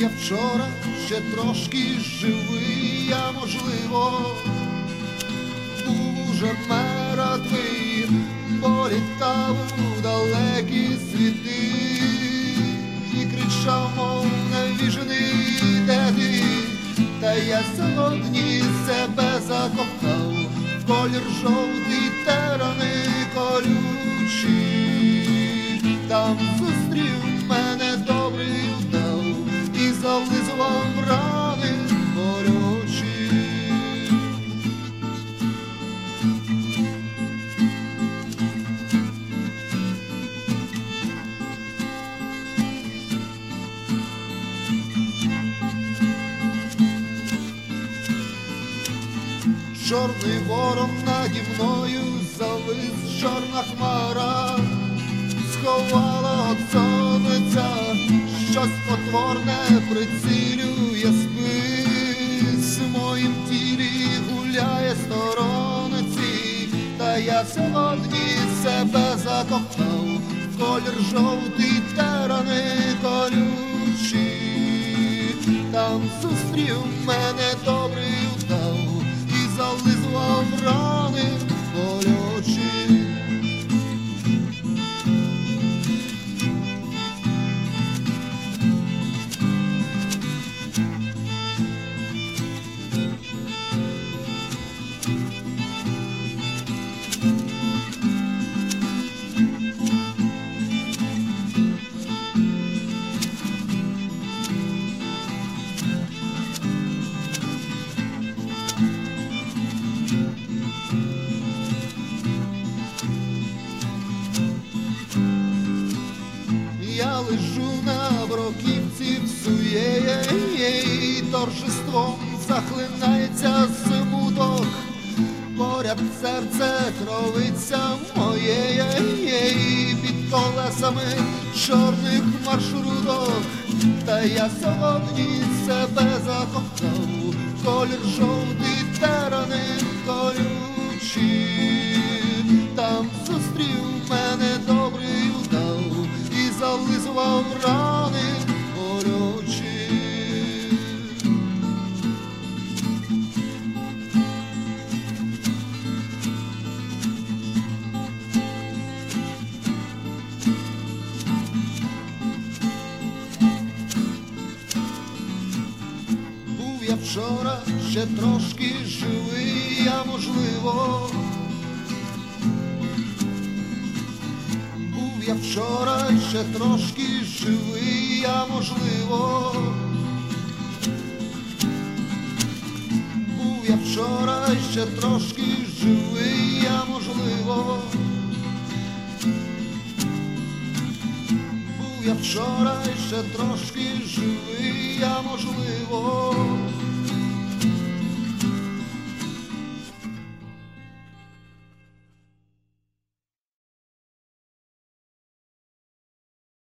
я вчора ще трошки живий, а можливо, був уже мертвий, політав у далекі світи. І кричав, мов невіжений, де ти, та я сьогодні себе закохав, в колір жовтий терани колючі, там зустрів і зализував рани болючі. Чорний ворон наді мною завис чорна хмара, сховала от сонця, щось потворне прицілює спис, в моїм тілі гуляє сторониці, та я сьогодні себе закохав, в колір жовтий терани колючі, там зустрів мене добрий лежу на броківці всує і торжеством захлинається смуток. Поряд серце кровиться моє під колесами чорних маршруток. Та я сьогодні себе закохав, колір жовтий терани колючі. Я вчора ще трошки живий, а можливо. Був я вчора ще трошки живий, а можливо. Був я вчора ще трошки живий, а можливо. я вчора ще трошки живий, я можливо.